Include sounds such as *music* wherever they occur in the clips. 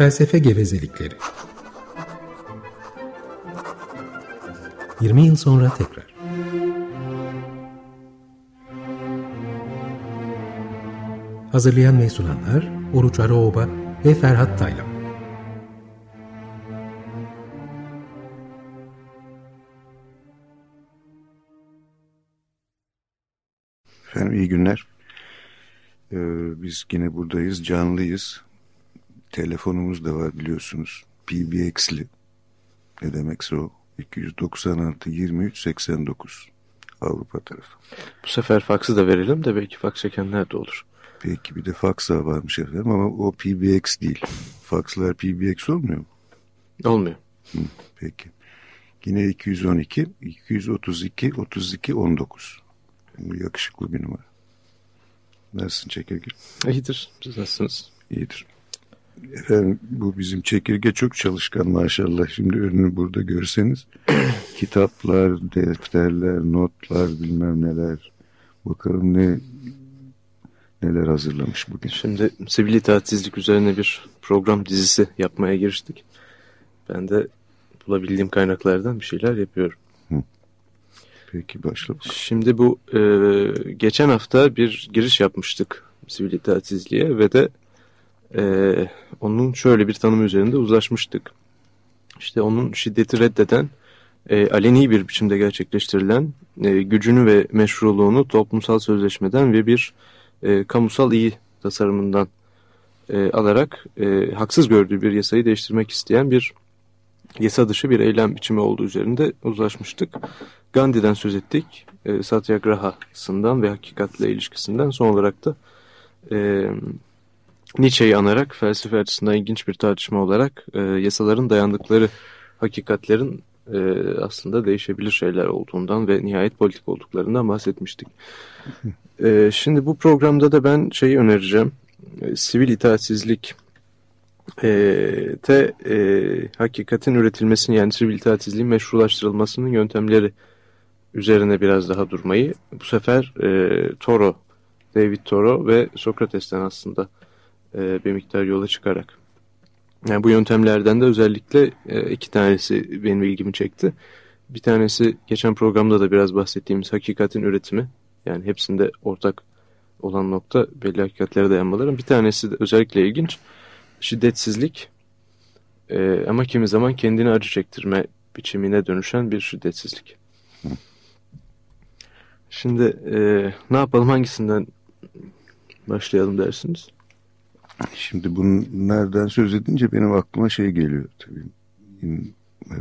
Felsefe gevezelikleri. 20 yıl sonra tekrar. Hazırlayan ve sunanlar Oruç Araoba ve Ferhat Taylan. Efendim iyi günler. Ee, biz yine buradayız, canlıyız. Telefonumuz da var biliyorsunuz. PBX'li. Ne demekse o. 296 23 89 Avrupa tarafı. Bu sefer faksı da verelim de belki faks çekenler de olur. Peki bir de faks da varmış efendim ama o PBX değil. Fakslar PBX olmuyor mu? Olmuyor. Hı, peki. Yine 212 232 32 19. Bu yakışıklı bir numara. Nasılsın Çekirge? İyidir. Siz nasılsınız? İyidir. Efendim bu bizim çekirge çok çalışkan maşallah. Şimdi önünü burada görseniz *clears throat* kitaplar, defterler, notlar bilmem neler. Bakalım ne neler hazırlamış bugün. Şimdi sivil itaatsizlik üzerine bir program dizisi yapmaya giriştik. Ben de bulabildiğim kaynaklardan bir şeyler yapıyorum. Hı. Peki başla bakalım. Şimdi bu e, geçen hafta bir giriş yapmıştık sivil itaatsizliğe ve de e, onun şöyle bir tanımı üzerinde uzlaşmıştık. İşte onun şiddeti reddeden, e, aleni bir biçimde gerçekleştirilen e, gücünü ve meşruluğunu toplumsal sözleşmeden ve bir e, kamusal iyi tasarımından e, alarak e, haksız gördüğü bir yasayı değiştirmek isteyen bir yasa dışı bir eylem biçimi olduğu üzerinde uzlaşmıştık. Gandhi'den söz ettik, e, Satyagraha'sından ve hakikatle ilişkisinden son olarak da e, Nietzsche'yi anarak felsefe açısından ilginç bir tartışma olarak e, yasaların dayandıkları hakikatlerin e, aslında değişebilir şeyler olduğundan ve nihayet politik olduklarından bahsetmiştik. E, şimdi bu programda da ben şeyi önereceğim. E, sivil itaatsizlik e, te e, hakikatin üretilmesini yani sivil itaatsizliğin meşrulaştırılmasının yöntemleri üzerine biraz daha durmayı bu sefer e, Toro, David Toro ve Sokrates'ten aslında e, bir miktar yola çıkarak. Yani bu yöntemlerden de özellikle e, iki tanesi benim ilgimi çekti. Bir tanesi geçen programda da biraz bahsettiğimiz hakikatin üretimi. Yani hepsinde ortak olan nokta belli hakikatlere dayanmaların. Bir tanesi de özellikle ilginç şiddetsizlik e, ama kimi zaman kendini acı çektirme biçimine dönüşen bir şiddetsizlik. Şimdi e, ne yapalım hangisinden başlayalım dersiniz? Şimdi bunlardan söz edince benim aklıma şey geliyor tabii. E,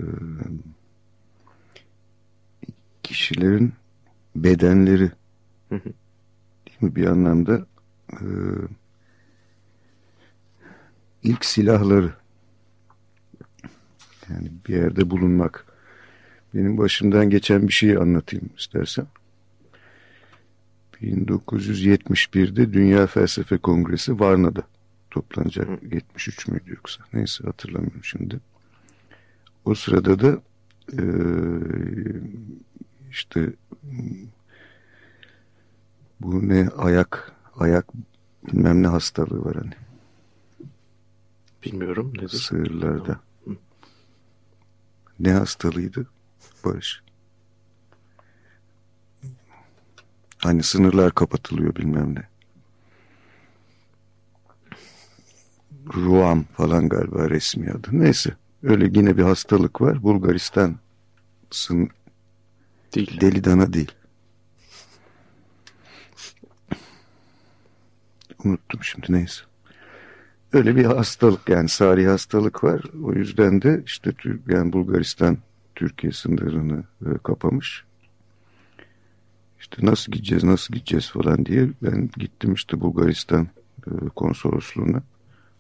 kişilerin bedenleri. Değil mi? Bir anlamda e, ilk silahları. Yani bir yerde bulunmak. Benim başımdan geçen bir şeyi anlatayım istersen. 1971'de Dünya Felsefe Kongresi Varna'da toplanacak 73 müydü yoksa neyse hatırlamıyorum şimdi o sırada da e, işte bu ne ayak ayak bilmem ne hastalığı var hani Bilmiyorum. Nedir? Sığırlarda. Hı. Ne hastalığıydı Barış? Hani sınırlar kapatılıyor bilmem ne. Ruam falan galiba resmi adı. Neyse. Öyle yine bir hastalık var. Bulgaristan sın değil. deli dana değil. Unuttum şimdi neyse. Öyle bir hastalık yani sari hastalık var. O yüzden de işte yani Bulgaristan Türkiye sınırını e, kapamış. İşte nasıl gideceğiz nasıl gideceğiz falan diye ben gittim işte Bulgaristan e, konsolosluğuna.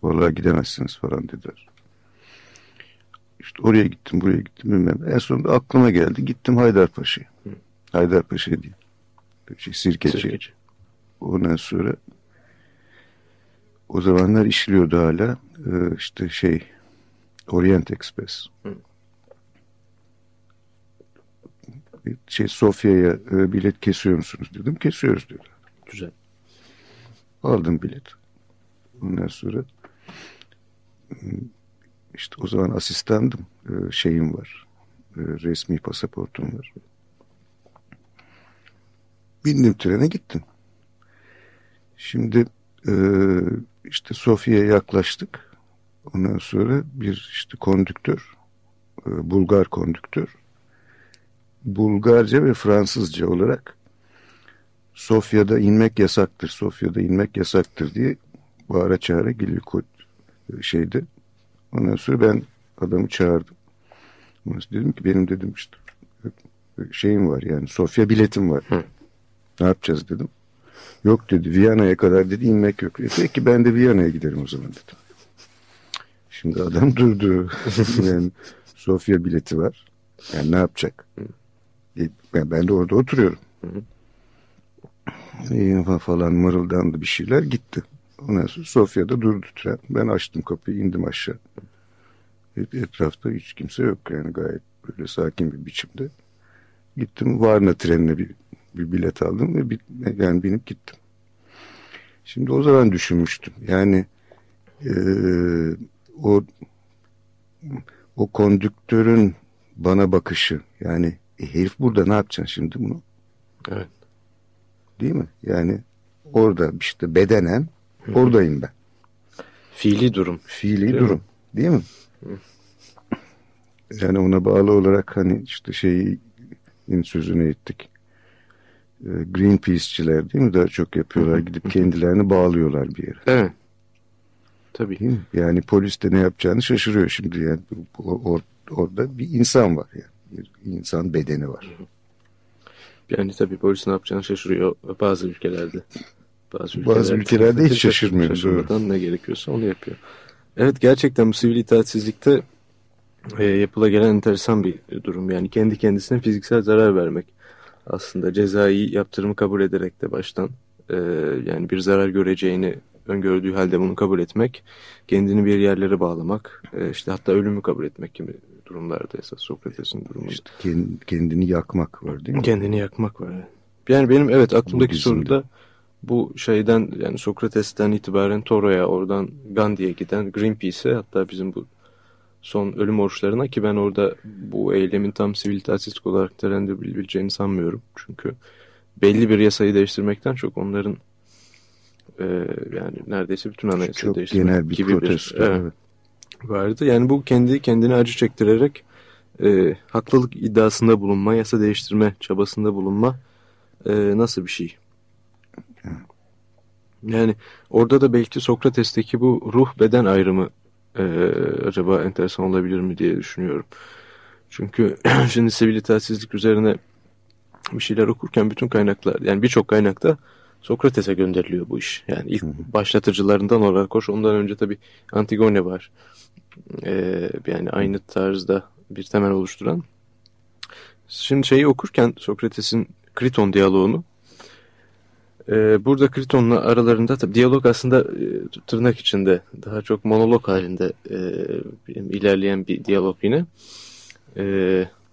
Vallahi gidemezsiniz falan dediler. İşte oraya gittim buraya gittim bilmem. En sonunda aklıma geldi gittim Haydarpaşa'ya. Haydarpaşa değil. Şey, Sirkeci. Sirkeci. Ondan sonra o zamanlar işliyordu hala. Ee, işte şey Orient Express. Hı. Şey Sofya'ya e, bilet kesiyor musunuz dedim. Kesiyoruz diyorlar. Güzel. Aldım bilet. Ondan sonra işte o zaman asistandım. E, şeyim var. E, resmi pasaportum var. Bindim trene gittim. Şimdi e, işte Sofya'ya yaklaştık. Ondan sonra bir işte kondüktör, e, Bulgar kondüktör, Bulgarca ve Fransızca olarak Sofya'da inmek yasaktır, Sofya'da inmek yasaktır diye bağıra çağıra geliyor şeyde. Ondan sonra ben adamı çağırdım. Ondan dedim ki benim dedim işte şeyim var yani Sofya biletim var. Hı. Ne yapacağız dedim. Yok dedi Viyana'ya kadar dedi inmek yok. E peki ben de Viyana'ya giderim o zaman dedim. Şimdi adam durdu. *laughs* yani Sofya bileti var. Yani ne yapacak? E, ben, ben de orada oturuyorum. E, falan mırıldandı bir şeyler gitti. Ondan sonra Sofya'da durdu tren. Ben açtım kapıyı indim aşağı. Etrafta hiç kimse yok yani gayet böyle sakin bir biçimde. Gittim Varna trenine bir, bir bilet aldım ve bir, yani binip gittim. Şimdi o zaman düşünmüştüm. Yani e, o o kondüktörün bana bakışı yani e, herif burada ne yapacaksın şimdi bunu? Evet. Değil mi? Yani orada işte bedenen Hı. oradayım ben. Fiili durum. Fiili değil durum. Mi? Değil mi? Hı. Yani ona bağlı olarak hani işte şeyin sözünü ettik. E, Greenpeace'çiler değil mi daha çok yapıyorlar. Gidip kendilerini bağlıyorlar bir yere. Evet. Tabii. Yani polis de ne yapacağını şaşırıyor şimdi yani. Or, orada bir insan var yani. Bir insan bedeni var. Yani tabii polis ne yapacağını şaşırıyor bazı ülkelerde. Bazı ülkelerde, bazı ülkelerde hiç şaşırmıyor. Şaşırmadan ne gerekiyorsa onu yapıyor. Evet gerçekten bu sivil itaatsizlikte e, yapıla gelen enteresan bir durum. Yani kendi kendisine fiziksel zarar vermek. Aslında cezai yaptırımı kabul ederek de baştan e, yani bir zarar göreceğini öngördüğü halde bunu kabul etmek, kendini bir yerlere bağlamak, e, işte hatta ölümü kabul etmek gibi durumlarda esas Sokrates'in durumu. İşte kendini yakmak var değil mi? Kendini yakmak var. Yani benim evet aklımdaki soru da bu şeyden yani Sokrates'ten itibaren Toro'ya oradan Gandhi'ye giden Greenpeace'e hatta bizim bu son ölüm oruçlarına ki ben orada bu eylemin tam sivil itaatsizlik olarak değerlendirebileceğini sanmıyorum. Çünkü belli bir yasayı değiştirmekten çok onların e, yani neredeyse bütün anayasayı değiştirmek genel bir gibi protesto, bir evet, vardı. Yani bu kendi kendine acı çektirerek e, haklılık iddiasında bulunma, yasa değiştirme çabasında bulunma e, nasıl bir şey? Yani orada da belki Sokrates'teki bu ruh beden ayrımı e, acaba enteresan olabilir mi diye düşünüyorum. Çünkü *clears throat* şimdi sivil itaatsizlik üzerine bir şeyler okurken bütün kaynaklar yani birçok kaynakta Sokrates'e gönderiliyor bu iş. Yani ilk başlatıcılarından olarak hoş ondan önce tabi Antigone var. Ee, yani aynı tarzda bir temel oluşturan. Şimdi şeyi okurken Sokrates'in Kriton diyaloğunu e, burada Kriton'la aralarında tabi diyalog aslında e, tırnak içinde daha çok monolog halinde e, ilerleyen bir diyalog yine. E,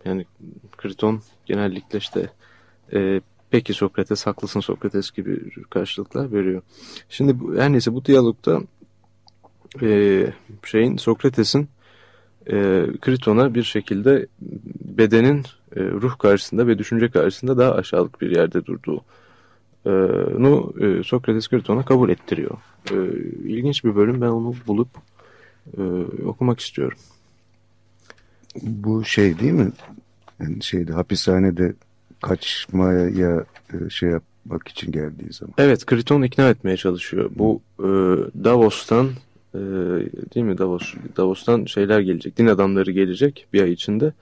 yani Kriton genellikle işte e, peki Sokrates haklısın Sokrates gibi karşılıklar veriyor. Şimdi bu, her neyse bu diyalogda e, şeyin Sokrates'in e, Kriton'a bir şekilde bedenin e, ruh karşısında ve düşünce karşısında daha aşağılık bir yerde durduğu nu e, Sokrates Kriton'a kabul ettiriyor. E, ilginç bir bölüm ben onu bulup e, okumak istiyorum. Bu şey değil mi? Yani şeyde hapishanede kaçmaya e, şey yapmak için geldiği zaman. Evet, Kriton ikna etmeye çalışıyor. Bu Davos'tan değil mi Davos? Davos'tan şeyler gelecek, din adamları gelecek bir ay içinde.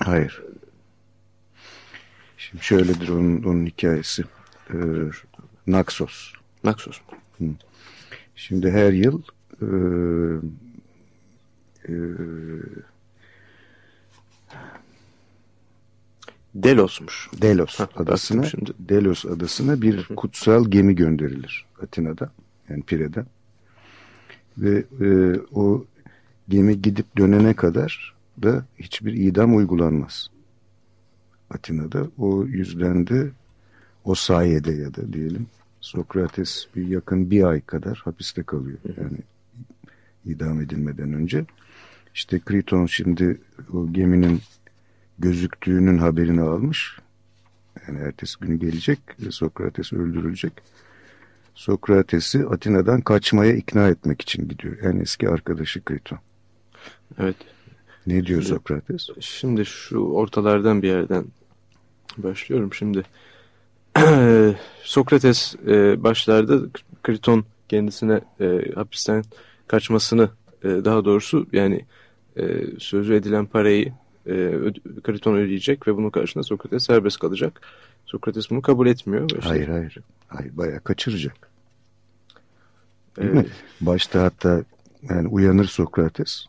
Hayır. Şimdi şöyledir onun, onun hikayesi. E, Naxos. Naxos. Hı. Şimdi her yıl e, e, Delos'muş. Delos ha, adasına şimdi. Delos adasına bir kutsal gemi gönderilir Atina'da yani Pire'den. Ve e, o gemi gidip dönene kadar da hiçbir idam uygulanmaz. Atina'da o yüzden de o sayede ya da diyelim Sokrates bir yakın bir ay kadar hapiste kalıyor. Yani idam edilmeden önce. İşte Kriton şimdi o geminin gözüktüğünün haberini almış. Yani ertesi günü gelecek ve Sokrates öldürülecek. Sokrates'i Atina'dan kaçmaya ikna etmek için gidiyor. En eski arkadaşı Kriton. Evet. Ne diyor şimdi, Sokrates? Şimdi şu ortalardan bir yerden başlıyorum. Şimdi *clears throat* Sokrates e, başlarda Kriton kendisine e, hapisten kaçmasını e, daha doğrusu yani e, sözü edilen parayı e, Kriton ödeyecek ve bunun karşılığında Sokrates serbest kalacak. Sokrates bunu kabul etmiyor. Işte, hayır hayır. Hayır bayağı kaçıracak. Değil evet. mi? Başta hatta yani uyanır Sokrates.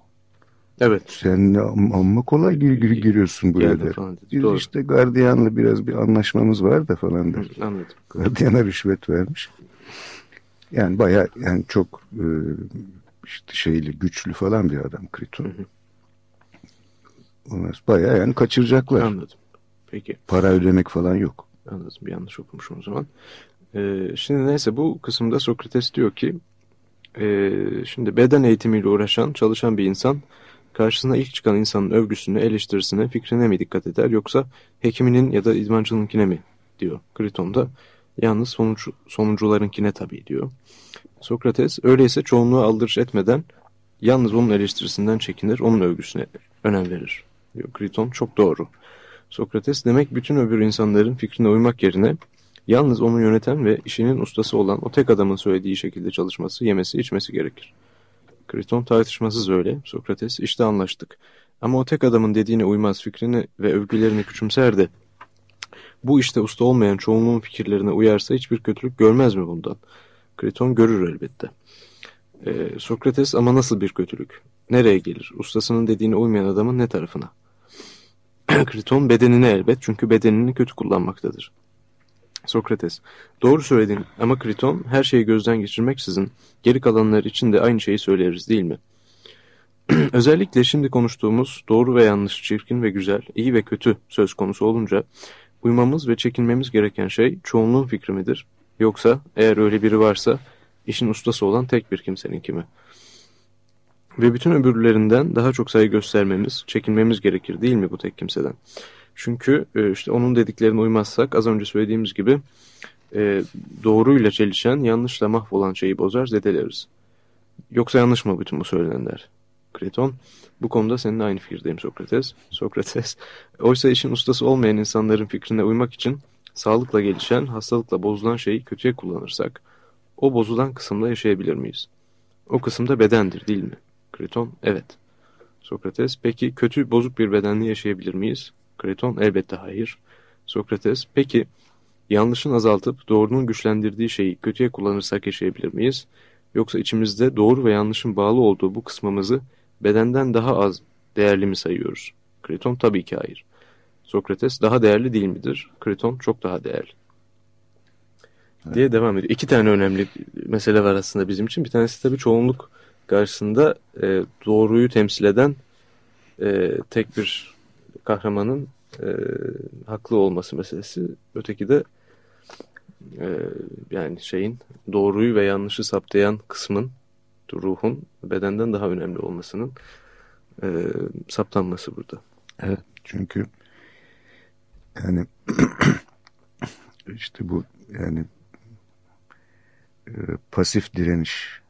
Evet. Sen amma kolay gir, gir, giriyorsun buraya der. Biz Doğru. işte gardiyanla biraz bir anlaşmamız var da falan der. Hı, anladım. Gardiyana rüşvet vermiş. Yani baya yani çok e, işte şeyli güçlü falan bir adam Kriton. Hı hı. Onlar bayağı yani kaçıracaklar. Anladım. Peki. Para ödemek falan yok. Anladım. Bir yanlış okumuşum o zaman. Ee, şimdi neyse bu kısımda Sokrates diyor ki e, şimdi beden eğitimiyle uğraşan, çalışan bir insan karşısına ilk çıkan insanın övgüsüne, eleştirisine, fikrine mi dikkat eder yoksa hekiminin ya da idmancınınkine mi diyor Kriton'da. Yalnız sonuç, sonuncularınkine tabii diyor. Sokrates öyleyse çoğunluğu aldırış etmeden yalnız onun eleştirisinden çekinir, onun övgüsüne önem verir diyor Kriton. Çok doğru. Sokrates demek bütün öbür insanların fikrine uymak yerine yalnız onu yöneten ve işinin ustası olan o tek adamın söylediği şekilde çalışması, yemesi, içmesi gerekir. Kriton tartışmasız öyle. Sokrates işte anlaştık. Ama o tek adamın dediğine uymaz fikrini ve övgülerini küçümser de bu işte usta olmayan çoğunluğun fikirlerine uyarsa hiçbir kötülük görmez mi bundan? Kriton görür elbette. Ee, Sokrates ama nasıl bir kötülük? Nereye gelir? Ustasının dediğine uymayan adamın ne tarafına? *clears throat* Kriton bedenine elbet çünkü bedenini kötü kullanmaktadır. Sokrates, doğru söyledin ama Kriton her şeyi gözden geçirmeksizin geri kalanlar için de aynı şeyi söyleriz değil mi? *clears throat* Özellikle şimdi konuştuğumuz doğru ve yanlış, çirkin ve güzel, iyi ve kötü söz konusu olunca uymamız ve çekinmemiz gereken şey çoğunluğun fikri midir? Yoksa eğer öyle biri varsa işin ustası olan tek bir kimsenin kimi? Ve bütün öbürlerinden daha çok saygı göstermemiz, çekinmemiz gerekir değil mi bu tek kimseden? Çünkü e, işte onun dediklerine uymazsak az önce söylediğimiz gibi e, doğruyla çelişen, yanlışla mahvolan şeyi bozar, zedeleriz. Yoksa yanlış mı bütün bu söylenenler? Kreton, bu konuda seninle aynı fikirdeyim Sokrates. Sokrates, *laughs* oysa işin ustası olmayan insanların fikrine uymak için sağlıkla gelişen, hastalıkla bozulan şeyi kötüye kullanırsak, o bozulan kısımda yaşayabilir miyiz? O kısımda bedendir değil mi? Kreton, evet. Sokrates, peki kötü, bozuk bir bedenle yaşayabilir miyiz? Kreton, elbette hayır. Sokrates, peki yanlışın azaltıp doğrunun güçlendirdiği şeyi kötüye kullanırsak yaşayabilir miyiz? Yoksa içimizde doğru ve yanlışın bağlı olduğu bu kısmımızı bedenden daha az değerli mi sayıyoruz? Kreton, tabii ki hayır. Sokrates, daha değerli değil midir? Kreton, çok daha değerli. Evet. Diye devam ediyor. İki tane önemli mesele var aslında bizim için. Bir tanesi tabii çoğunluk karşısında e, doğruyu temsil eden e, tek bir kahramanın e, haklı olması meselesi. Öteki de e, yani şeyin doğruyu ve yanlışı saptayan kısmın ruhun bedenden daha önemli olmasının e, saptanması burada. Evet çünkü yani *clears throat* işte bu yani e, pasif direniş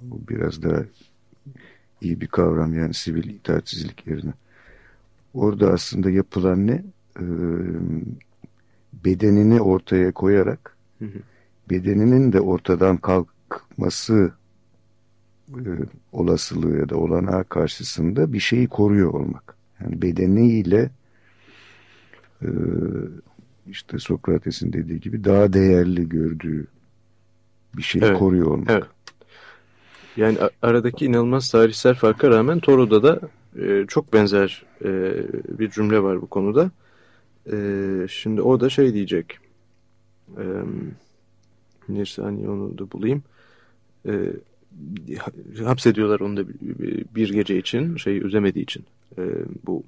biraz daha iyi bir kavram yani sivil itaatsizlik yerine. Orada aslında yapılan ne? Ee, bedenini ortaya koyarak hı hı. bedeninin de ortadan kalkması e, olasılığı ya da olanağı karşısında bir şeyi koruyor olmak. Yani bedeniyle e, işte Sokrates'in dediği gibi daha değerli gördüğü bir şeyi evet. koruyor olmak. Evet. Yani aradaki inanılmaz tarihsel farka rağmen Toro'da da e, çok benzer e, bir cümle var bu konuda. E, şimdi o da şey diyecek. E, bir saniye onu da bulayım. E, hapsediyorlar onu da bir gece için şey ödemediği için e, bu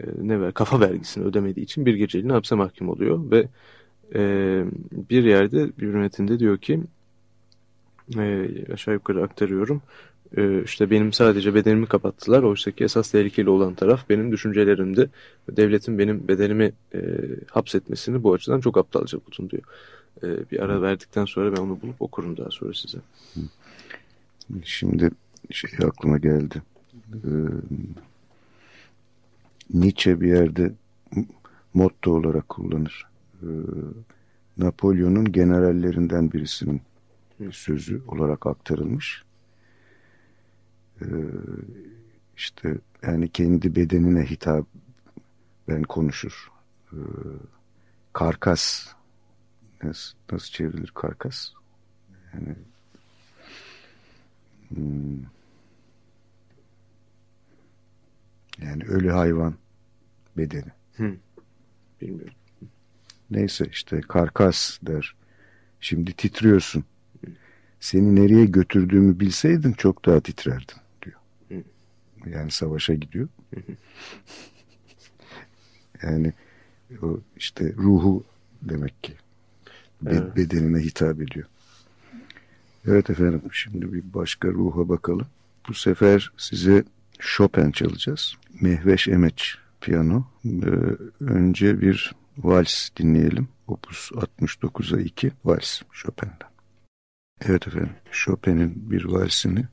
e, ne ver kafa vergisini ödemediği için bir geceliğine hapse mahkum oluyor ve e, bir yerde bir metinde diyor ki e, aşağı yukarı aktarıyorum. E, işte benim sadece bedenimi kapattılar. Oysa ki esas tehlikeli olan taraf benim düşüncelerimdi. Devletin benim bedenimi e, hapsetmesini bu açıdan çok aptalca buldum diyor. E, bir ara verdikten sonra ben onu bulup okurum daha sonra size. Şimdi şey aklıma geldi. Ee, Nietzsche bir yerde motto olarak kullanır. Ee, Napolyon'un generallerinden birisinin sözü olarak aktarılmış. Ee, işte yani kendi bedenine hitap ben konuşur. Ee, karkas nasıl, nasıl çevrilir karkas? Yani hmm, yani ölü hayvan bedeni. Hı. Bilmiyorum. Neyse işte karkas der. Şimdi titriyorsun. Seni nereye götürdüğümü bilseydin çok daha titrerdin diyor. Yani savaşa gidiyor. *laughs* yani o işte ruhu demek ki evet. bedenine hitap ediyor. Evet efendim şimdi bir başka ruha bakalım. Bu sefer size Chopin çalacağız. Mehveş Emeç piyano. Ee, önce bir vals dinleyelim. Opus 69'a 2 vals Chopin'den. Evet efendim Chopin'in bir valsini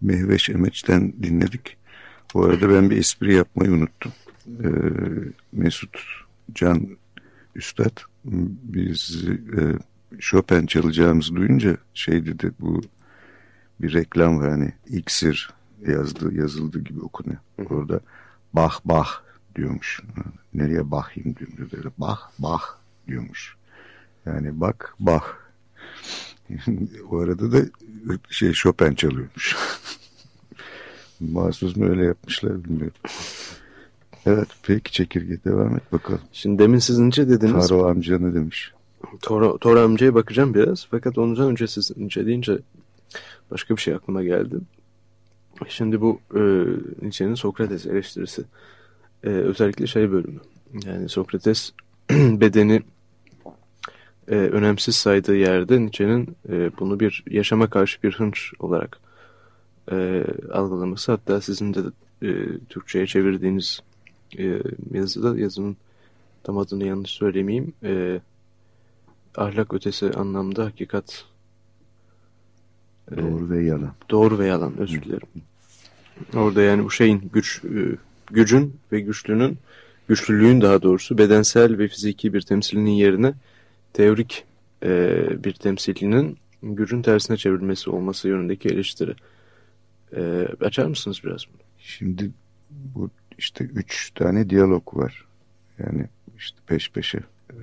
Mehveş Emeç'ten dinledik. Bu arada ben bir espri yapmayı unuttum. Ee, Mesut Can Üstad biz e, Chopin çalacağımızı duyunca şey dedi bu bir reklam var hani iksir yazdı, yazıldığı gibi okunuyor. Orada bah bah diyormuş. Nereye bakayım diyor. Böyle bah bah diyormuş. Yani bak bah. O arada da şey Chopin çalıyormuş. Mahsus mu öyle yapmışlar bilmiyorum. Evet peki çekirge devam et bakalım. Şimdi demin siz ince dediniz. Taro amca ne demiş? Toro, Toro amcaya bakacağım biraz. Fakat ondan önce siz ince deyince başka bir şey aklıma geldi. Şimdi bu e, Nietzsche'nin Sokrates eleştirisi. E, özellikle şey bölümü. Yani Sokrates *clears throat* bedeni e, önemsiz saydığı yerde Nietzsche'nin e, bunu bir yaşama karşı bir hınç olarak e, algılaması. Hatta sizin de e, Türkçe'ye çevirdiğiniz e, yazıda yazının tam adını yanlış söylemeyeyim. E, ahlak ötesi anlamda hakikat Doğru ve yalan. Doğru ve yalan özür dilerim. Orada yani bu şeyin güç e, gücün ve güçlünün güçlülüğün daha doğrusu bedensel ve fiziki bir temsilinin yerine teorik e, bir temsilinin gücün tersine çevrilmesi olması yönündeki eleştiri. E, açar mısınız biraz bunu? Şimdi bu işte üç tane diyalog var. Yani işte peş peşe. Ee,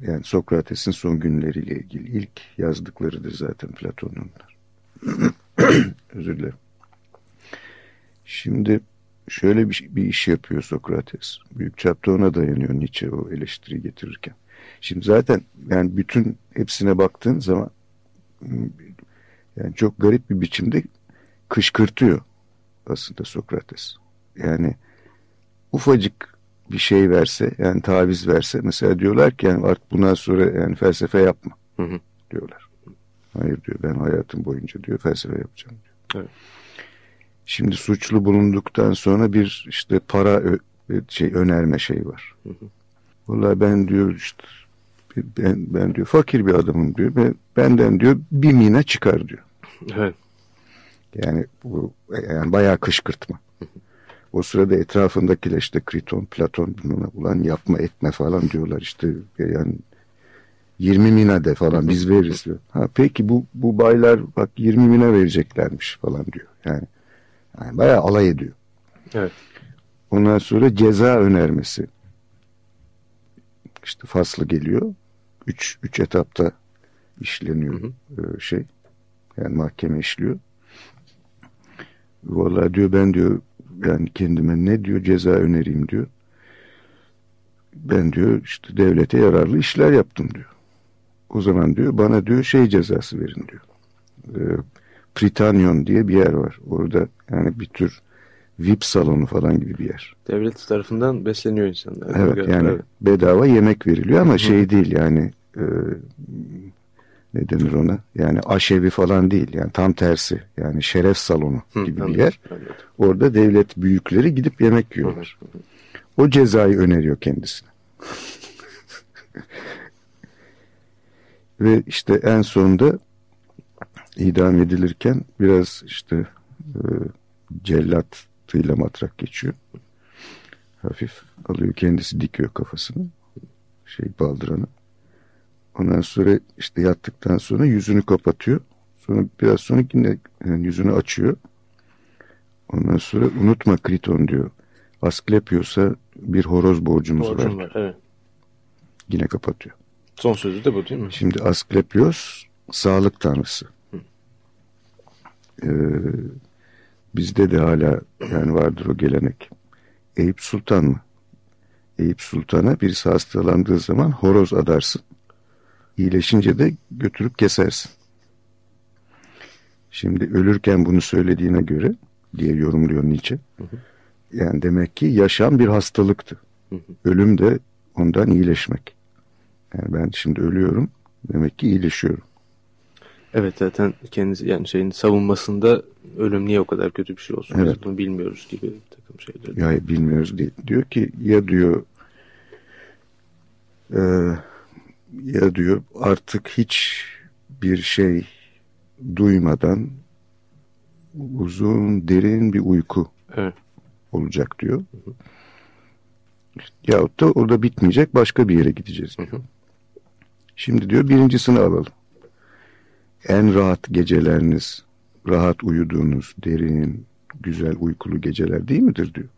yani Sokrates'in son günleriyle ilgili ilk yazdıklarıdır zaten Platon'un. *coughs* Özür dilerim. Şimdi şöyle bir, bir iş yapıyor Sokrates. Büyük çapta ona dayanıyor Nietzsche o eleştiri getirirken. Şimdi zaten yani bütün hepsine baktığın zaman yani çok garip bir biçimde kışkırtıyor aslında Sokrates. Yani ufacık bir şey verse yani taviz verse mesela diyorlar ki yani artık bundan sonra yani felsefe yapma hı hı. diyorlar. Hayır diyor ben hayatım boyunca diyor felsefe yapacağım diyor. Evet. Şimdi suçlu bulunduktan sonra bir işte para şey önerme şey var. Hı hı. Vallahi ben diyor işte ben, ben diyor fakir bir adamım diyor. Ben, benden diyor bir mina çıkar diyor. Evet. Yani bu yani bayağı kışkırtma. O sırada etrafındakiler işte Kriton, Platon bununla ulan yapma etme falan diyorlar işte yani 20 mina de falan biz veririz diyor. Ha, peki bu, bu baylar bak 20 mina vereceklermiş falan diyor. Yani, yani bayağı alay ediyor. Evet. Ondan sonra ceza önermesi. İşte faslı geliyor. Üç, üç etapta işleniyor hı hı. şey. Yani mahkeme işliyor. Vallahi diyor ben diyor yani kendime ne diyor ceza önereyim diyor. Ben diyor işte devlete yararlı işler yaptım diyor. O zaman diyor bana diyor şey cezası verin diyor. E, Pritanyon diye bir yer var. Orada yani bir tür VIP salonu falan gibi bir yer. Devlet tarafından besleniyor insanlar. Evet yani evet. bedava yemek veriliyor ama şey değil yani e, ne denir ona? Yani aşevi falan değil. Yani tam tersi. Yani şeref salonu gibi bir yer. Orada devlet büyükleri gidip yemek yiyorlar. O cezayı öneriyor kendisine. *laughs* Ve işte en sonunda idam edilirken biraz işte e, cellatıyla matrak geçiyor. Hafif alıyor kendisi dikiyor kafasını. Şey baldıranı. Ondan sonra işte yattıktan sonra yüzünü kapatıyor. Sonra biraz sonra yine yani yüzünü açıyor. Ondan sonra unutma Kriton diyor. Asklepios'a bir horoz borcumuz Borcum var. var. Evet. Yine kapatıyor. Son sözü de bu değil mi? Şimdi Asklepios sağlık tanrısı. Ee, bizde de hala yani vardır o gelenek. Eyüp Sultan mı? Eyüp Sultan'a birisi hastalandığı zaman horoz adarsın. İyileşince de götürüp kesersin. Şimdi ölürken bunu söylediğine göre diye yorumluyor Nietzsche. Yani demek ki yaşam bir hastalıktı. Ölüm de ondan iyileşmek. Yani ben şimdi ölüyorum. Demek ki iyileşiyorum. Evet zaten kendisi yani şeyin savunmasında ölüm niye o kadar kötü bir şey olsun Evet. bunu bilmiyoruz gibi bir takım şeyler. Ya bilmiyoruz değil. Diyor ki ya diyor e, ya diyor artık hiç bir şey duymadan uzun derin bir uyku Evet. olacak diyor. Yahut da orada bitmeyecek başka bir yere gideceğiz diyor. Şimdi diyor birincisini alalım. En rahat geceleriniz, rahat uyuduğunuz, derin, güzel uykulu geceler değil midir diyor.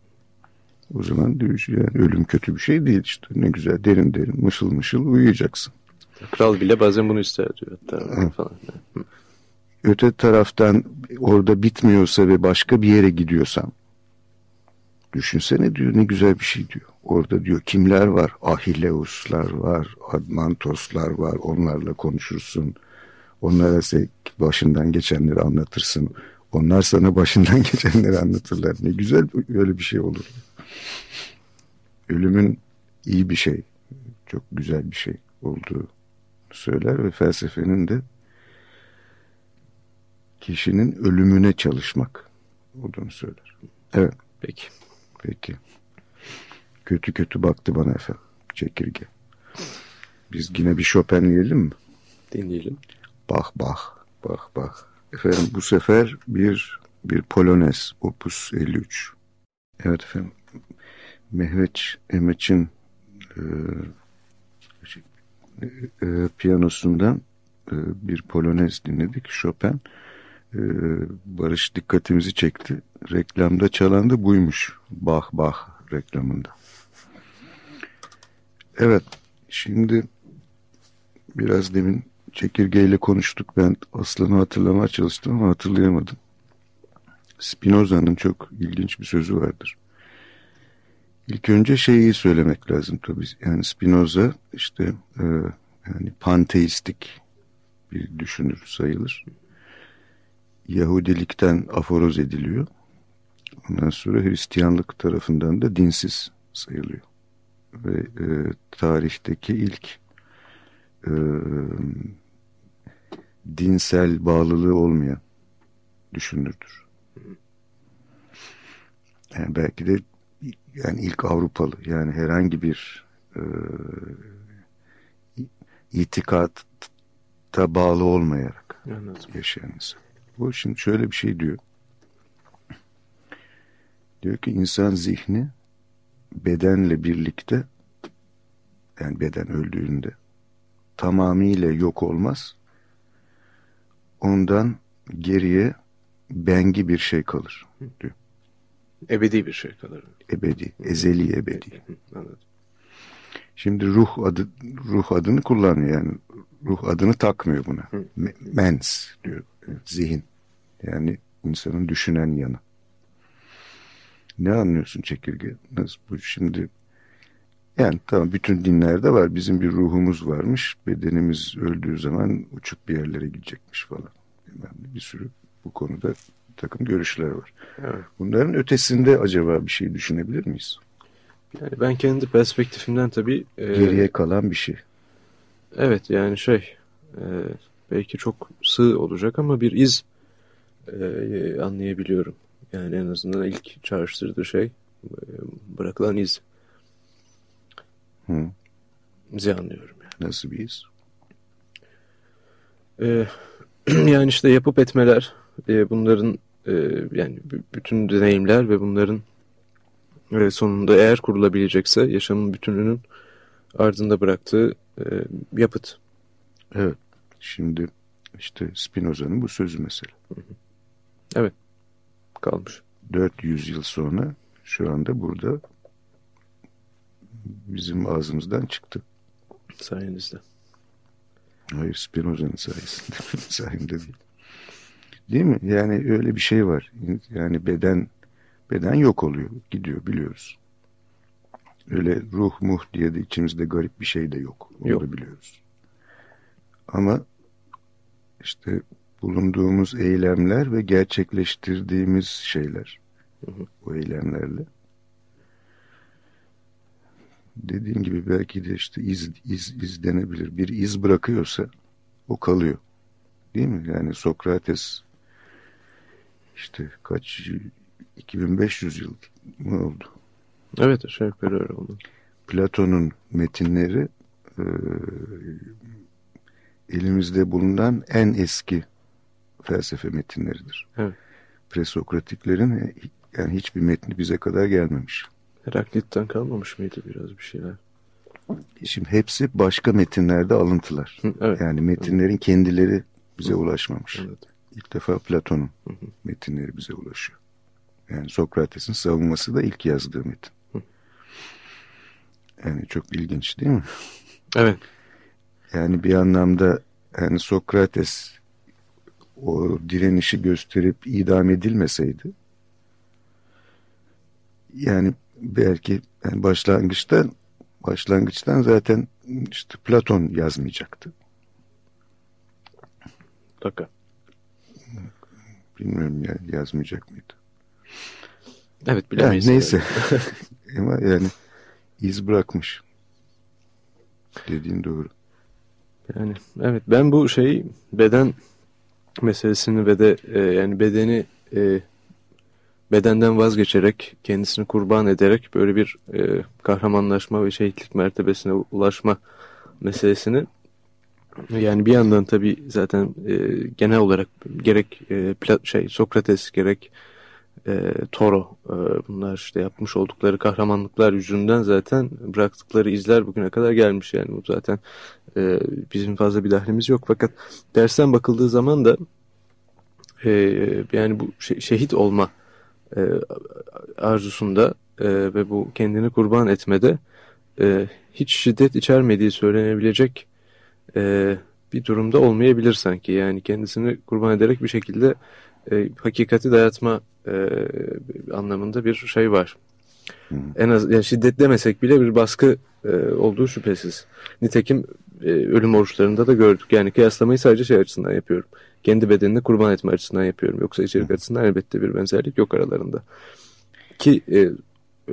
O zaman diyor yani ölüm kötü bir şey değil işte. Ne güzel derin derin mışıl mışıl uyuyacaksın. Kral bile bazen bunu ister diyor hatta falan. Öte taraftan orada bitmiyorsa ve başka bir yere gidiyorsan düşünsene diyor ne güzel bir şey diyor. Orada diyor kimler var? Ahilleuslar var, Admantoslar var. Onlarla konuşursun. Onlara başından geçenleri anlatırsın. Onlar sana başından *laughs* geçenleri anlatırlar. Ne güzel öyle bir şey olur. Ölümün iyi bir şey, çok güzel bir şey olduğu söyler ve felsefenin de kişinin ölümüne çalışmak olduğunu söyler. Evet, Peki. peki. Kötü kötü baktı bana efendim, çekirge. Biz yine bir Chopin'leyelim mi? Dinleyelim. Bach Bach, Bach Bach. Efendim bu sefer bir bir Polonez, Opus 53. Evet efendim, Mehmet Emeç'in e, e, piyanosundan e, bir Polonez dinledik. Chopin. E, Barış dikkatimizi çekti. Reklamda çalan da buymuş. Bach Bach reklamında. Evet, şimdi biraz demin çekirgeyle konuştuk. Ben aslını hatırlamaya çalıştım ama hatırlayamadım. Spinoza'nın çok ilginç bir sözü vardır. İlk önce şeyi söylemek lazım tabii. Yani Spinoza işte e, yani panteistik bir düşünür sayılır. Yahudilikten aforoz ediliyor. Ondan sonra Hristiyanlık tarafından da dinsiz sayılıyor. Ve e, tarihteki ilk e, dinsel bağlılığı olmayan düşünürdür. Yani belki de yani ilk Avrupalı yani herhangi bir e, itikata bağlı olmayarak Anladım. yaşayan insan. Bu şimdi şöyle bir şey diyor. Diyor ki insan zihni bedenle birlikte yani beden öldüğünde tamamıyla yok olmaz. Ondan geriye bengi bir şey kalır diyor. Ebedi bir şey kadar. Ebedi, ezeli ebedi. Anladım. Şimdi ruh adı ruh adını kullanıyor yani ruh adını takmıyor buna. Me- Mens diyor. Zihin. Yani insanın düşünen yanı. Ne anlıyorsun çekirge? Nasıl bu şimdi? Yani tamam bütün dinlerde var. Bizim bir ruhumuz varmış. Bedenimiz öldüğü zaman uçup bir yerlere gidecekmiş falan. Ne, bir sürü bu konuda takım görüşler var. Evet. Bunların ötesinde acaba bir şey düşünebilir miyiz? Yani ben kendi perspektifimden tabii e, Geriye kalan bir şey. evet yani şey e, belki çok sığ olacak ama bir iz e, anlayabiliyorum. Yani en azından ilk çağrıştırdığı şey e, bırakılan iz. Hı. İzi anlıyorum. Yani. Nasıl bir iz? E, *clears throat* yani işte yapıp etmeler, e, bunların e, yani bütün deneyimler ve bunların ve sonunda eğer kurulabilecekse yaşamın bütününün ardında bıraktığı e, yapıt. Evet. Şimdi işte Spinoza'nın bu sözü mesela. Evet. Kalmış. 400 yıl sonra şu anda burada bizim ağzımızdan çıktı. Sayenizde. Hayır Spinoza'nın sayesinde. *laughs* sayemde değil. Değil mi? Yani öyle bir şey var. Yani beden beden yok oluyor. Gidiyor biliyoruz. Öyle ruh muh diye de içimizde garip bir şey de yok. Onu yok. da biliyoruz. Ama işte bulunduğumuz eylemler ve gerçekleştirdiğimiz şeyler. Hı hı. O eylemlerle. Dediğim gibi belki de işte iz, iz, izlenebilir. Bir iz bırakıyorsa o kalıyor. Değil mi? Yani Sokrates işte kaç 2500 yıl mı oldu? Evet aşağı yukarı öyle oldu. Platon'un metinleri e, elimizde bulunan en eski felsefe metinleridir. Evet. Presokratiklerin yani hiçbir metni bize kadar gelmemiş. Heraklit'ten kalmamış mıydı biraz bir şeyler? Şimdi hepsi başka metinlerde alıntılar. Hı, evet. Yani metinlerin evet. kendileri bize Hı. ulaşmamış. Evet. İlk defa Platon'un metinleri bize ulaşıyor. Yani Sokrates'in savunması da ilk yazdığı metin. Hı. Yani çok ilginç değil mi? Evet. Yani bir anlamda yani Sokrates o direnişi gösterip idam edilmeseydi yani belki yani başlangıçtan başlangıçtan zaten işte Platon yazmayacaktı. Mutlaka. Bilmiyorum ya yazmayacak mıydı? Evet bilemeyiz. Yani neyse. *laughs* Ama yani iz bırakmış. Dediğin doğru. Yani evet ben bu şey beden meselesini ve de e, yani bedeni e, bedenden vazgeçerek kendisini kurban ederek böyle bir e, kahramanlaşma ve şehitlik mertebesine ulaşma meselesini yani bir yandan tabi zaten e, genel olarak gerek e, şey Sokrates gerek e, Toro e, bunlar işte yapmış oldukları kahramanlıklar yüzünden zaten bıraktıkları izler bugüne kadar gelmiş yani. Bu zaten e, bizim fazla bir dahlimiz yok. Fakat dersten bakıldığı zaman da e, yani bu şehit olma e, arzusunda e, ve bu kendini kurban etmede e, hiç şiddet içermediği söylenebilecek e, bir durumda olmayabilir sanki. Yani kendisini kurban ederek bir şekilde e, hakikati dayatma e, anlamında bir şey var. Hı. En az yani şiddet demesek bile bir baskı e, olduğu şüphesiz. Nitekim e, ölüm oruçlarında da gördük. Yani kıyaslamayı sadece şey açısından yapıyorum. Kendi bedenini kurban etme açısından yapıyorum. Yoksa içerik açısından elbette bir benzerlik yok aralarında. Ki e,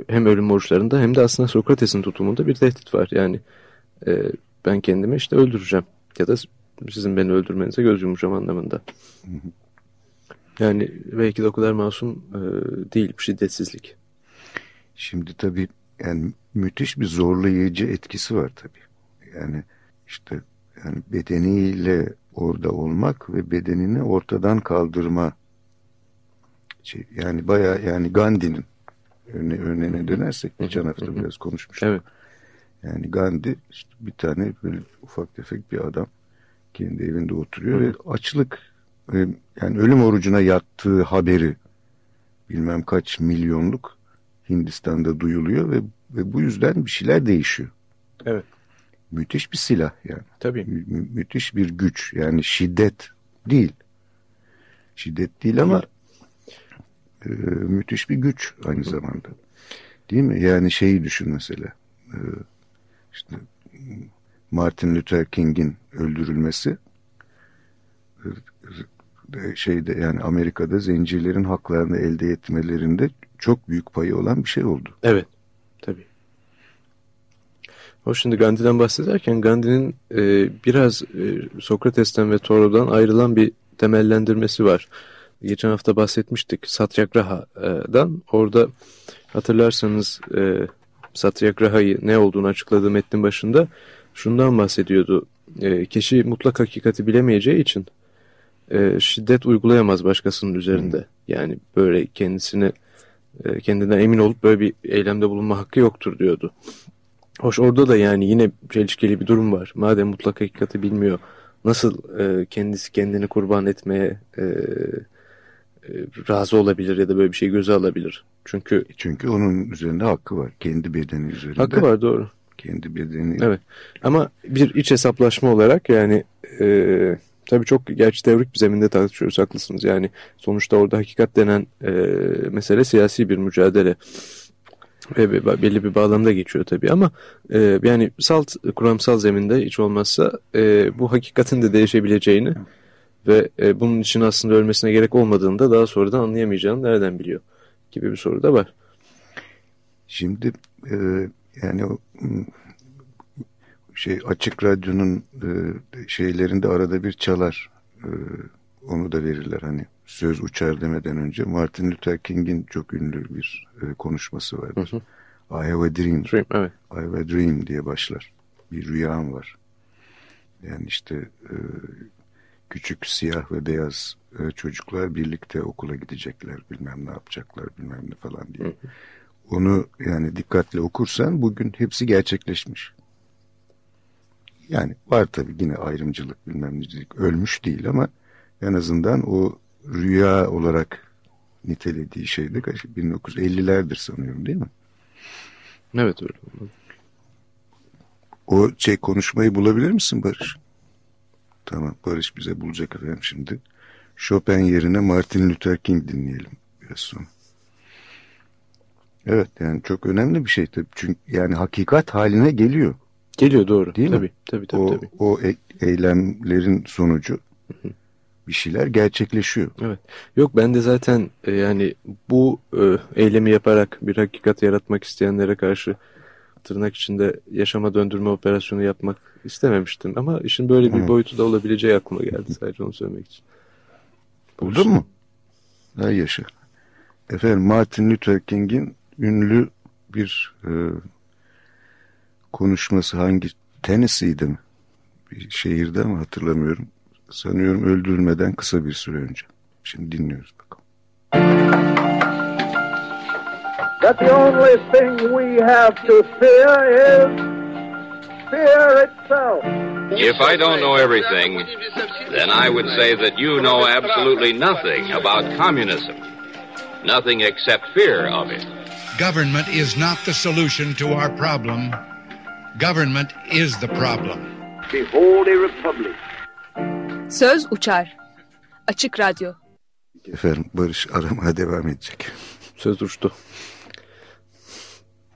hem ölüm oruçlarında hem de aslında Sokrates'in tutumunda bir tehdit var. Yani e, ben kendimi işte öldüreceğim ya da sizin beni öldürmenize göz yumacağım anlamında. Yani belki de o kadar masum e, değil bu şiddetsizlik. Şimdi tabii yani müthiş bir zorlayıcı etkisi var tabii. Yani işte yani bedeniyle orada olmak ve bedenini ortadan kaldırma şey, yani baya yani Gandhi'nin örne örneğine dönersek geçen hafta biraz konuşmuştuk. Evet. Yani Gandhi işte bir tane böyle ufak tefek bir adam kendi evinde oturuyor ve açlık yani ölüm orucuna yattığı haberi bilmem kaç milyonluk Hindistan'da duyuluyor ve, ve bu yüzden bir şeyler değişiyor. Evet. Müthiş bir silah yani. Tabii. Mü müthiş bir güç yani şiddet değil. Şiddet değil ama e, müthiş bir güç aynı zamanda. Değil mi? Yani şeyi düşün mesela. E, işte Martin Luther King'in öldürülmesi e, şeyde yani Amerika'da zencilerin haklarını elde etmelerinde çok büyük payı olan bir şey oldu. Evet. O şimdi Gandhi'den bahsederken Gandhi'nin e, biraz e, Sokrates'ten ve Toro'dan ayrılan bir temellendirmesi var. Geçen hafta bahsetmiştik Satyagraha'dan. Orada hatırlarsanız e, Satyagraha'yı ne olduğunu açıkladığı metnin başında şundan bahsediyordu. E, kişi mutlak hakikati bilemeyeceği için e, şiddet uygulayamaz başkasının üzerinde. Yani böyle kendisini e, kendinden emin olup böyle bir eylemde bulunma hakkı yoktur diyordu. Hoş orada da yani yine çelişkili bir durum var. Madem mutlak hakikati bilmiyor nasıl e, kendisi kendini kurban etmeye e, e, razı olabilir ya da böyle bir şey göze alabilir? Çünkü çünkü onun üzerinde hakkı var. Kendi bedeni üzerinde. Hakkı var doğru. Kendi bedeni. Evet. Ama bir iç hesaplaşma olarak yani e, tabii çok gerçi teorik bir zeminde tartışıyoruz haklısınız. Yani sonuçta orada hakikat denen e, mesele siyasi bir mücadele ve belli bir bağlamda geçiyor tabii ama e, yani salt kuramsal zeminde hiç olmazsa e, bu hakikatin de değişebileceğini ve e, bunun için aslında ölmesine gerek olmadığını da daha sonradan anlayamayacağını nereden biliyor gibi bir soru da var. Şimdi e, yani o şey açık radyonun e, şeylerinde arada bir çalar. E, onu da verirler hani söz uçar demeden önce Martin Luther King'in çok ünlü bir e, konuşması vardır. Hı hı. I have a dream. dream evet. I have a dream diye başlar. Bir rüyam var. Yani işte e, küçük siyah ve beyaz e, çocuklar birlikte okula gidecekler. Bilmem ne yapacaklar bilmem ne falan diye. Hı hı. Onu yani dikkatle okursan bugün hepsi gerçekleşmiş. Yani var tabii yine ayrımcılık bilmem ne ölmüş değil ama en azından o rüya olarak nitelediği şeyde 1950'lerdir sanıyorum değil mi? Evet öyle. O şey konuşmayı bulabilir misin Barış? Tamam Barış bize bulacak efendim şimdi. Chopin yerine Martin Luther King dinleyelim biraz sonra. Evet yani çok önemli bir şey tabii. Çünkü yani hakikat haline geliyor. Geliyor doğru. Değil tabii, mi? Tabii tabii. O, tabii. o e eylemlerin sonucu bir şeyler gerçekleşiyor. Evet. Yok ben de zaten e, yani bu e, eylemi yaparak bir hakikat yaratmak isteyenlere karşı tırnak içinde yaşama döndürme operasyonu yapmak istememiştim. Ama işin böyle bir Hı. boyutu da olabileceği aklıma geldi sadece onu söylemek için. Buldun mu? Ha yaşa. Efendim Martin Luther King'in ünlü bir e, konuşması hangi Tennessee'de mi? Bir şehirde mi hatırlamıyorum. Sanıyorum öldürülmeden kısa bir süre önce. Şimdi dinliyoruz bakalım. That the only thing we have to fear is fear itself. If I don't know everything, then I would say that you know absolutely nothing about communism. Nothing except fear of it. Government is not the solution to our problem. Government is the problem. Behold a republic. Söz uçar. Açık Radyo. Efendim Barış aramaya devam edecek. Söz uçtu.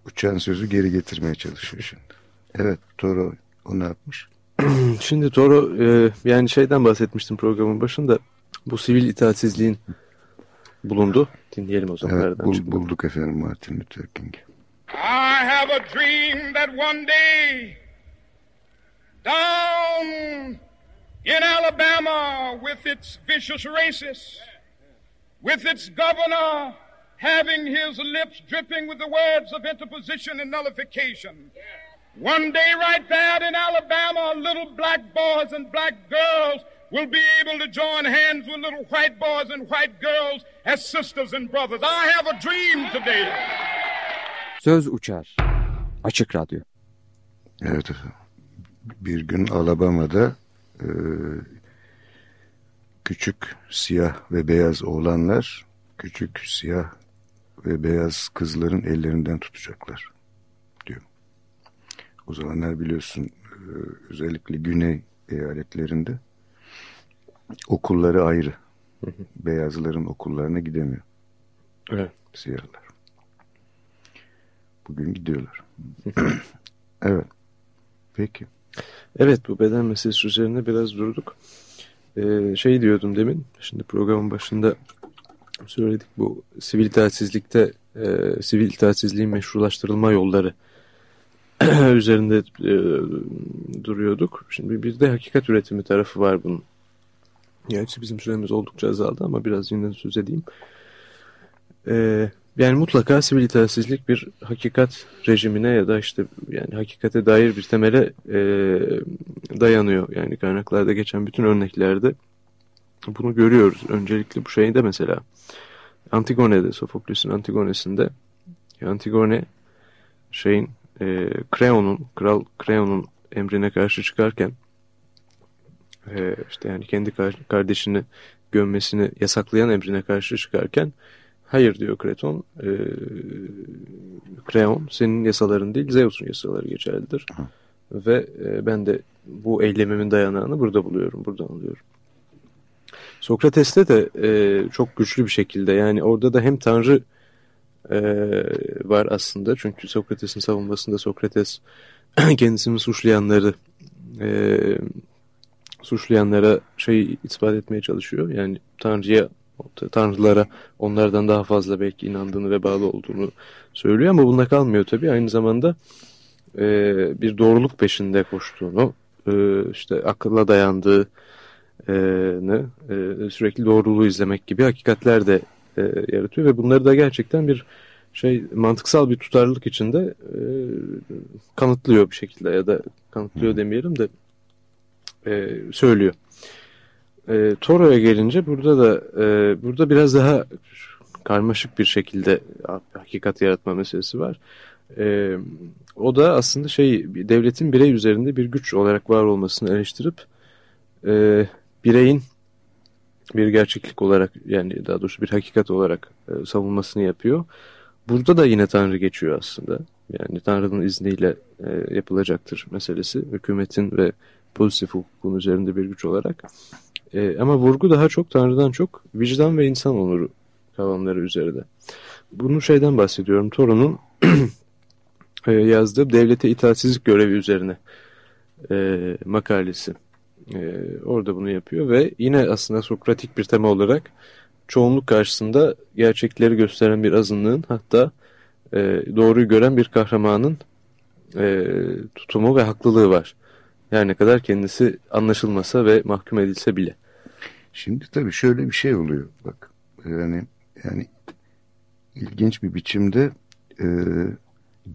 Uçan sözü geri getirmeye çalışıyor şimdi. Evet Toro o ne yapmış? *clears throat* Şimdi Toro e, yani şeyden bahsetmiştim programın başında. Bu sivil itaatsizliğin bulundu. Dinleyelim o zaman. Evet bul, bulduk efendim Martin Luther King. I have a dream that one day down in Alabama with its vicious racists, with its governor having his lips dripping with the words of interposition and nullification. One day, right there in Alabama, little black boys and black girls will be able to join hands with little white boys and white girls as sisters and brothers. I have a dream today. Söz uçar. Açık Radyo. Evet. Bir gün Alabama'da e, küçük siyah ve beyaz oğlanlar küçük siyah ve beyaz kızların ellerinden tutacaklar diyor. O zamanlar biliyorsun e, özellikle güney eyaletlerinde okulları ayrı. Beyazların okullarına gidemiyor. Evet. Siyahlar. Bugün gidiyorlar. *clears throat* evet. Peki. Evet bu beden meselesi üzerine biraz durduk. Ee, şey diyordum demin, şimdi programın başında söyledik bu sivil itaatsizlikte e, sivil itaatsizliğin meşrulaştırılma yolları *clears throat* üzerinde e, duruyorduk. Şimdi bir de hakikat üretimi tarafı var bunun. Gerçi bizim süremiz oldukça azaldı ama biraz yine söz edeyim. E, yani mutlaka sivil itaatsizlik bir hakikat rejimine ya da işte yani hakikate dair bir temele e, dayanıyor. Yani kaynaklarda geçen bütün örneklerde bunu görüyoruz. Öncelikle bu şeyde mesela Antigone'de, Sofokles'in Antigone'sinde Antigone şeyin e, Kreon'un, Kral Kreon'un emrine karşı çıkarken e, işte yani kendi kardeşini gömmesini yasaklayan emrine karşı çıkarken hayır diyor Kreton e, Kreon senin yasaların değil Zeus'un yasaları geçerlidir. Hı. Ve e, ben de bu eylemimin dayanağını burada buluyorum, buradan alıyorum. Sokrates'te de e, çok güçlü bir şekilde yani orada da hem Tanrı e, var aslında. Çünkü Sokrates'in savunmasında Sokrates *clears throat* kendisini suçlayanları e, suçlayanlara şey ispat etmeye çalışıyor. Yani Tanrı'ya tanrılara onlardan daha fazla belki inandığını ve bağlı olduğunu söylüyor ama bunda kalmıyor tabii. Aynı zamanda e, bir doğruluk peşinde koştuğunu, e, işte akılla dayandığını, e, sürekli doğruluğu izlemek gibi hakikatler de e, yaratıyor ve bunları da gerçekten bir şey mantıksal bir tutarlılık içinde e, kanıtlıyor bir şekilde ya da kanıtlıyor demeyelim de e, söylüyor. E, Toro'ya gelince burada da e, burada biraz daha karmaşık bir şekilde hakikat yaratma meselesi var. E, o da aslında şey devletin birey üzerinde bir güç olarak var olmasını eleştirip e, bireyin bir gerçeklik olarak yani daha doğrusu bir hakikat olarak e, savunmasını yapıyor. Burada da yine Tanrı geçiyor aslında. Yani Tanrı'nın izniyle e, yapılacaktır meselesi. Hükümetin ve pozitif hukukun üzerinde bir güç olarak. E, ama vurgu daha çok Tanrı'dan çok vicdan ve insan onuru kavramları üzerinde. Bunu şeyden bahsediyorum. Toron'un *clears throat* e, yazdığı devlete itaatsizlik görevi üzerine e, makalesi. E, orada bunu yapıyor ve yine aslında Sokratik bir tema olarak çoğunluk karşısında gerçekleri gösteren bir azınlığın hatta e, doğruyu gören bir kahramanın e, tutumu ve haklılığı var. Yani ne kadar kendisi anlaşılmasa ve mahkum edilse bile. Şimdi tabii şöyle bir şey oluyor. Bak yani yani ilginç bir biçimde e,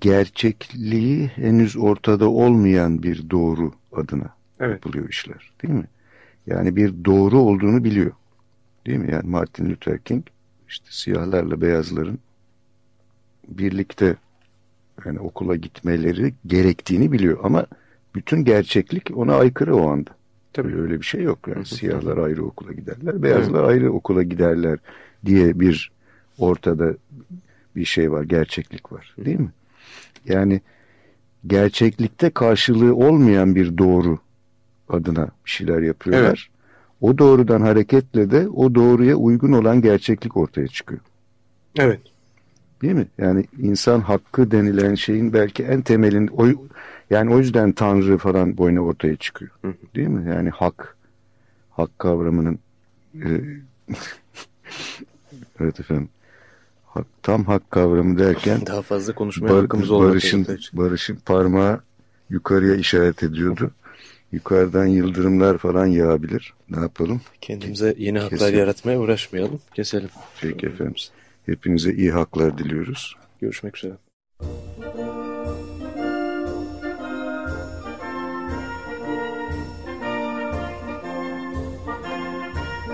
gerçekliği henüz ortada olmayan bir doğru adına evet. yapılıyor işler değil mi? Yani bir doğru olduğunu biliyor. Değil mi? Yani Martin Luther King işte siyahlarla beyazların birlikte yani okula gitmeleri gerektiğini biliyor ama bütün gerçeklik ona aykırı o anda. Tabii öyle bir şey yok. Yani siyahlar ayrı okula giderler, beyazlar evet. ayrı okula giderler diye bir ortada bir şey var, gerçeklik var. Değil mi? Yani gerçeklikte karşılığı olmayan bir doğru adına bir şeyler yapıyorlar. Evet. O doğrudan hareketle de o doğruya uygun olan gerçeklik ortaya çıkıyor. Evet. Değil mi? Yani insan hakkı denilen şeyin belki en temelin o yani o yüzden Tanrı falan boyuna ortaya çıkıyor. Hı. Değil mi? Yani hak hak kavramının e, *laughs* evet efendim. Hak, tam hak kavramı derken daha fazla konuşmaya bar, hakkımız olmadı. Barış'ın Barış'ın parmağı yukarıya işaret ediyordu. Yukarıdan yıldırımlar falan yağabilir. Ne yapalım? Kendimize yeni haklar Keselim. yaratmaya uğraşmayalım. Keselim. Peki efendim. Hepinize iyi haklar diliyoruz. Görüşmek üzere.